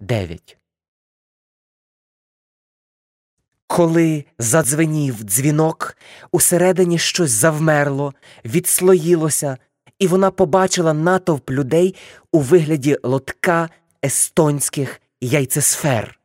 9. Коли задзвенів дзвінок, усередині щось завмерло, відслоїлося, і вона побачила натовп людей у вигляді лотка естонських яйцесфер.